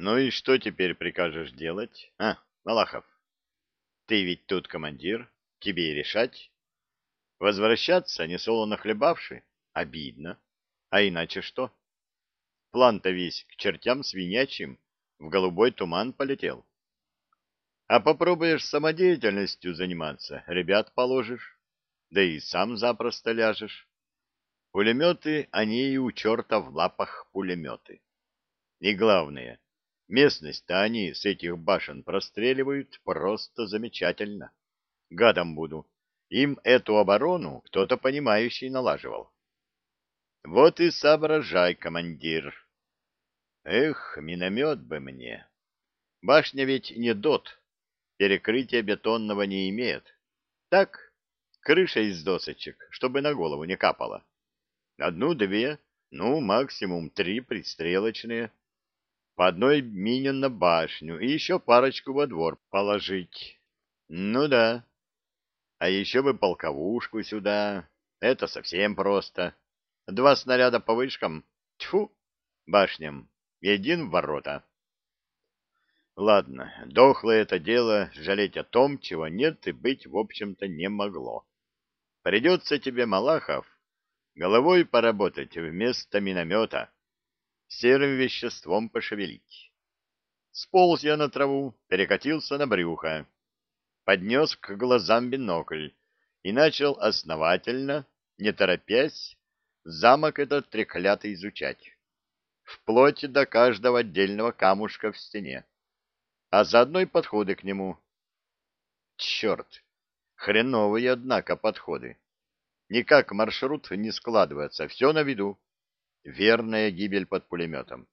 Ну и что теперь прикажешь делать, а, Малахов? Ты ведь тут командир, тебе и решать. Возвращаться, не солоно хлебавши, обидно. А иначе что? План-то весь к чертям свинячьим в голубой туман полетел. А попробуешь самодеятельностью заниматься, ребят положишь, да и сам запросто ляжешь. Пулеметы, они и у черта в лапах пулеметы. И главное, местность-то они с этих башен простреливают просто замечательно. Гадом буду. Им эту оборону кто-то понимающий налаживал. Вот и соображай, командир. Эх, миномет бы мне. Башня ведь не дот, перекрытия бетонного не имеет. Так, крыша из досочек, чтобы на голову не капало. Одну-две, ну, максимум три пристрелочные. По одной мине на башню и еще парочку во двор положить. Ну да. А еще бы полковушку сюда. Это совсем просто. Два снаряда по вышкам. Тьфу, башням. И один в ворота. Ладно, дохлое это дело, жалеть о том, чего нет и быть, в общем-то, не могло. Придется тебе, Малахов, головой поработать вместо миномета, серым веществом пошевелить. Сполз я на траву, перекатился на брюхо, поднес к глазам бинокль и начал основательно, не торопясь, замок этот треклятый изучать, вплоть до каждого отдельного камушка в стене, а заодно и подходы к нему. Черт, хреновые, однако, подходы. Никак маршрут не складывается, все на виду. Верная гибель под пулеметом.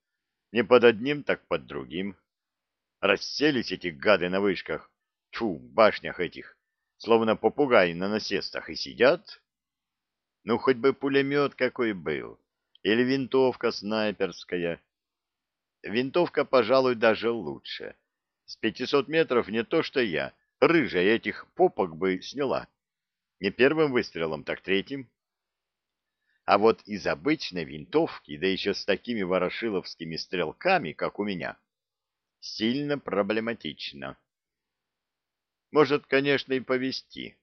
Не под одним, так под другим. Расселись эти гады на вышках, тьфу, башнях этих, словно попугаи на насестах, и сидят. Ну, хоть бы пулемет какой был, или винтовка снайперская. Винтовка, пожалуй, даже лучше. С пятисот метров не то что я, рыжая этих попок бы сняла. Не первым выстрелом, так третьим. А вот из обычной винтовки, да еще с такими ворошиловскими стрелками, как у меня, сильно проблематично. Может, конечно, и повести.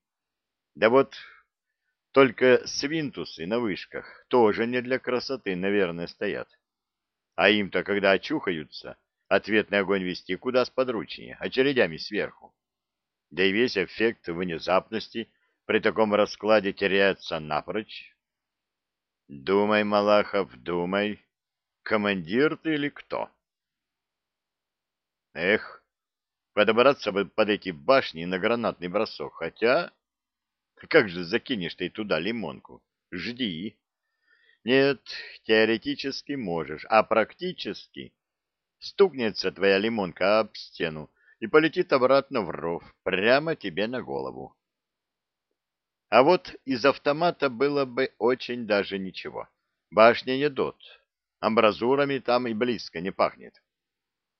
Да вот только свинтусы на вышках тоже не для красоты, наверное, стоят. А им-то, когда очухаются, ответный огонь вести куда сподручнее, очередями сверху. Да и весь эффект внезапности — при таком раскладе теряется напрочь? Думай, Малахов, думай, командир ты или кто? Эх, подобраться бы под эти башни на гранатный бросок, хотя... Как же закинешь ты туда лимонку? Жди. Нет, теоретически можешь, а практически стукнется твоя лимонка об стену и полетит обратно в ров, прямо тебе на голову. А вот из автомата было бы очень даже ничего. Башня не дот, амбразурами там и близко не пахнет.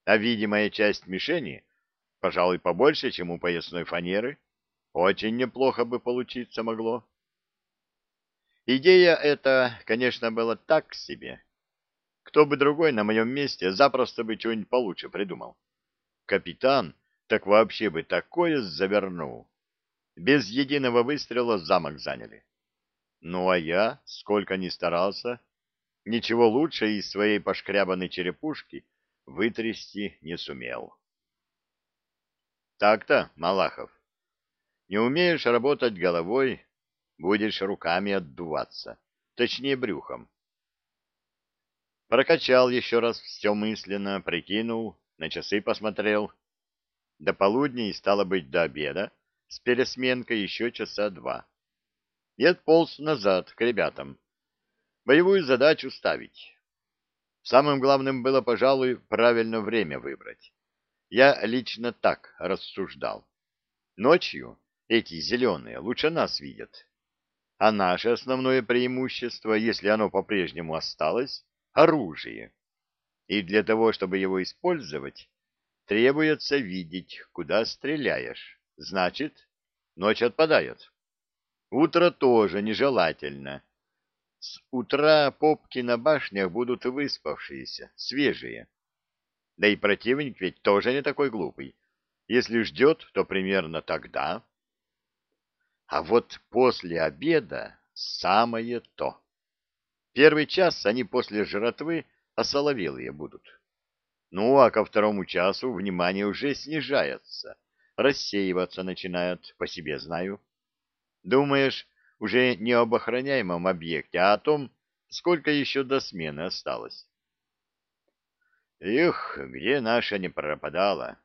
А видимая часть мишени, пожалуй, побольше, чем у поясной фанеры, очень неплохо бы получиться могло. Идея эта, конечно, была так себе. Кто бы другой на моем месте запросто бы что-нибудь получше придумал. Капитан так вообще бы такое завернул. Без единого выстрела замок заняли. Ну а я, сколько ни старался, ничего лучше из своей пошкрябанной черепушки вытрясти не сумел. Так-то, Малахов, не умеешь работать головой, будешь руками отдуваться, точнее брюхом. Прокачал еще раз все мысленно, прикинул, на часы посмотрел. До полудня и стало быть до обеда с пересменкой еще часа два. И отполз назад к ребятам. Боевую задачу ставить. Самым главным было, пожалуй, правильно время выбрать. Я лично так рассуждал. Ночью эти зеленые лучше нас видят. А наше основное преимущество, если оно по-прежнему осталось, — оружие. И для того, чтобы его использовать, требуется видеть, куда стреляешь. Значит, ночь отпадает. Утро тоже нежелательно. С утра попки на башнях будут выспавшиеся, свежие. Да и противник ведь тоже не такой глупый. Если ждет, то примерно тогда. А вот после обеда самое то. Первый час они после жратвы осоловелые будут. Ну, а ко второму часу внимание уже снижается, рассеиваться начинает, по себе знаю. Думаешь, уже не об охраняемом объекте, а о том, сколько еще до смены осталось. Их, где наша не пропадала?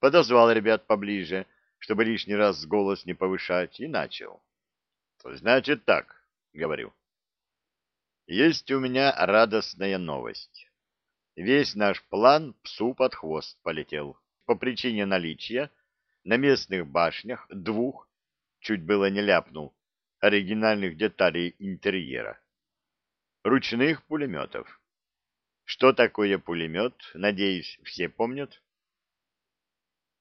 Подозвал ребят поближе, чтобы лишний раз голос не повышать, и начал. Значит так, говорю. Есть у меня радостная новость. Весь наш план псу под хвост полетел по причине наличия на местных башнях двух, чуть было не ляпнул, оригинальных деталей интерьера. Ручных пулеметов. Что такое пулемет, надеюсь, все помнят?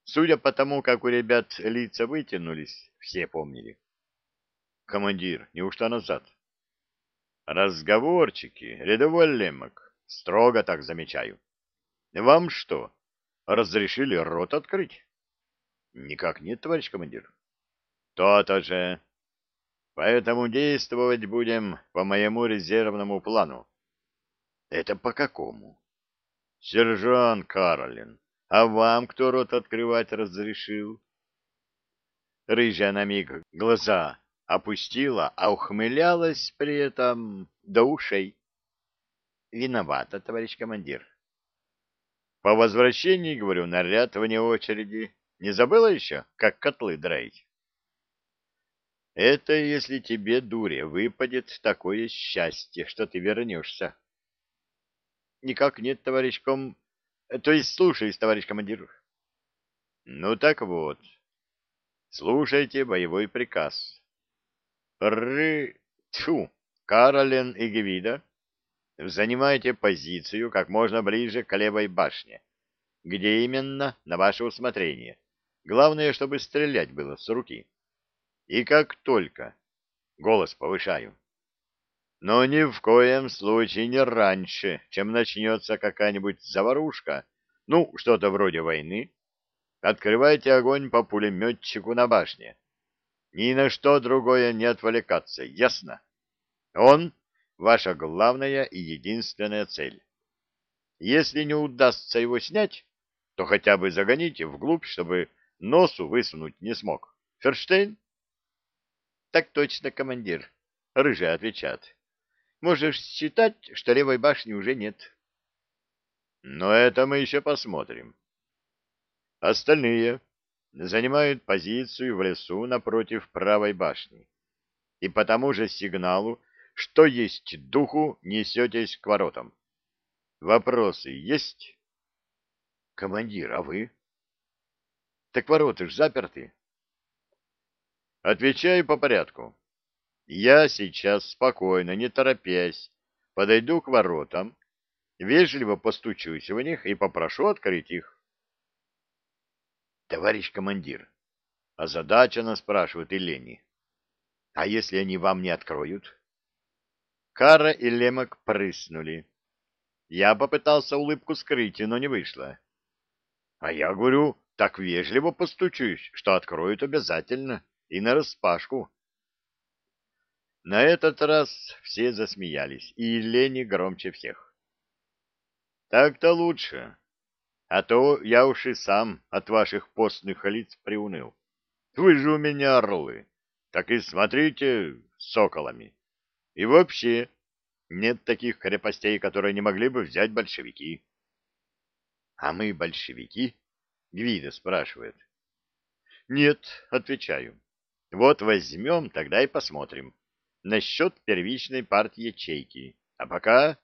Судя по тому, как у ребят лица вытянулись, все помнили. Командир, неужто назад? Разговорчики, рядовой лемок, строго так замечаю. Вам что, разрешили рот открыть? Никак нет, товарищ командир. То-то же. Поэтому действовать будем по моему резервному плану. Это по какому? Сержант Каролин, а вам кто рот открывать разрешил? Рыжая на миг глаза опустила, а ухмылялась при этом до ушей. Виновата, товарищ командир. По возвращении, говорю, наряд вне очереди. Не забыла еще, как котлы драить? Это если тебе, дуре, выпадет такое счастье, что ты вернешься. Никак нет, товарищ ком... То есть слушаюсь, товарищ командир. Ну так вот. Слушайте боевой приказ. Ры... Тьфу! Каролен и Гевида, занимайте позицию как можно ближе к левой башне. Где именно, на ваше усмотрение. Главное, чтобы стрелять было с руки. И как только... Голос повышаю. Но ни в коем случае не раньше, чем начнется какая-нибудь заварушка, ну, что-то вроде войны. Открывайте огонь по пулеметчику на башне. Ни на что другое не отвлекаться, ясно? Он — ваша главная и единственная цель. Если не удастся его снять, то хотя бы загоните вглубь, чтобы носу высунуть не смог. Ферштейн? Так точно, командир. Рыжий отвечает. Можешь считать, что левой башни уже нет. Но это мы еще посмотрим. Остальные занимают позицию в лесу напротив правой башни. И по тому же сигналу, что есть духу, несетесь к воротам. Вопросы есть? Командир, а вы? Так ворота ж заперты. Отвечаю по порядку. Я сейчас спокойно, не торопясь, подойду к воротам, вежливо постучусь в них и попрошу открыть их. Товарищ командир, озадаченно спрашивает Елени. А если они вам не откроют? Кара и Лемок прыснули. Я попытался улыбку скрыть, но не вышло. А я говорю, так вежливо постучусь, что откроют обязательно и нараспашку. На этот раз все засмеялись, и Лени громче всех. Так-то лучше, а то я уж и сам от ваших постных лиц приуныл. Вы же у меня орлы, так и смотрите соколами. И вообще, нет таких крепостей, которые не могли бы взять большевики. — А мы большевики? — Гвида спрашивает. — Нет, отвечаю. Вот возьмем, тогда и посмотрим. Насчет первичной партии ячейки. А пока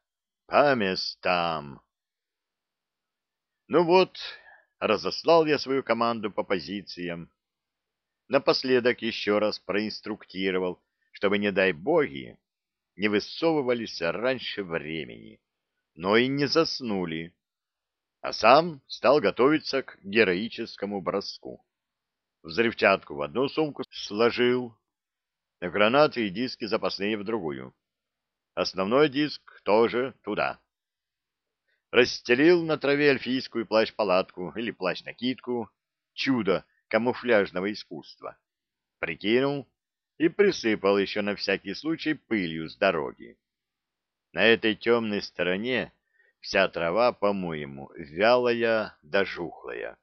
по местам. Ну вот, разослал я свою команду по позициям. Напоследок еще раз проинструктировал, чтобы, не дай боги, не высовывались раньше времени, но и не заснули, а сам стал готовиться к героическому броску взрывчатку в одну сумку сложил, гранаты и диски запасные в другую. Основной диск тоже туда. расстелил на траве эльфийскую плащ-палатку или плащ-накидку, чудо камуфляжного искусства, прикинул и присыпал еще на всякий случай пылью с дороги. На этой темной стороне вся трава, по-моему, вялая да жухлая.